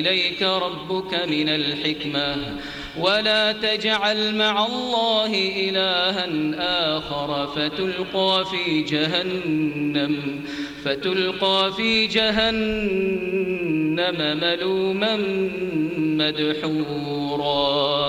إليك ربك من الحكمة. ولا تجعل مع الله إلها آخر. فتلقى في جهنم فتلقى في جهنم ملوما مدحورا.